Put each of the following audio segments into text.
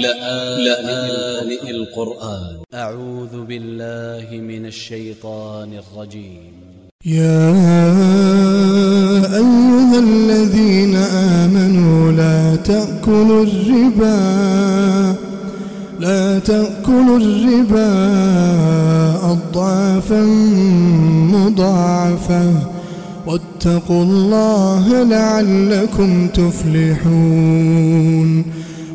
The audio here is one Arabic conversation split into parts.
لآن القرآن. أ ع و ذ ب ا ل ل ه من ا ل ش ي ط ا ن ا ل ج ي م يا أيها الذين آمنوا لا تأكلوا الربا لا تأكلوا الربا أضعافا مضاعفة. واتقوا الله لعلكم تفلحون.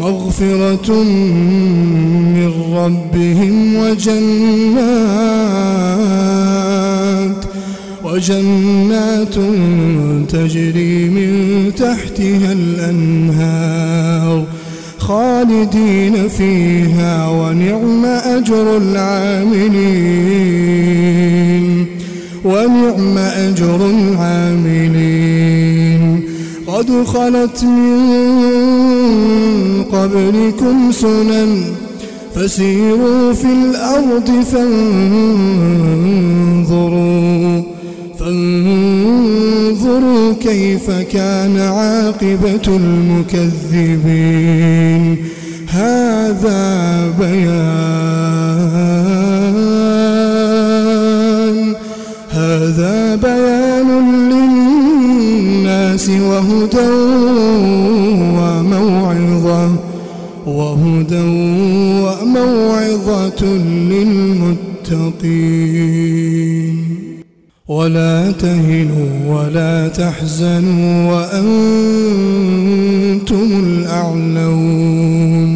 مغفرة من ربهم وجنات وجنات تجري من تحتها الأنهار خالدين فيها ونعم أجر العاملين ونعم أجر العاملين قد خلت من قبلكم سنن فسيروا في الأرض فانظروا فانظروا كيف كان عاقبة المكذبين. هذا بيان وهدى وموعظة وهدى وموعظة للمتقين. ولا تهنوا ولا تحزنوا وأنتم الأعلون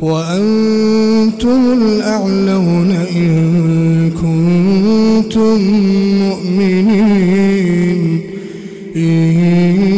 وأنتم الأعلون إن كنتم مؤمنين. إن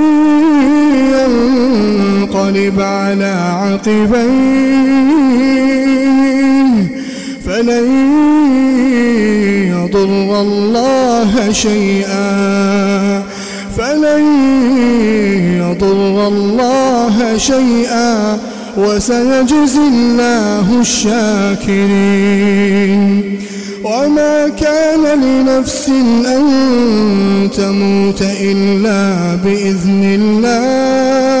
ينقلب على عقبيه فلن يضر الله شيئا. فلن يضر الله شيئا. وسيجزي الله الشاكرين. وما كان لنفس أن تموت إلا بإذن الله.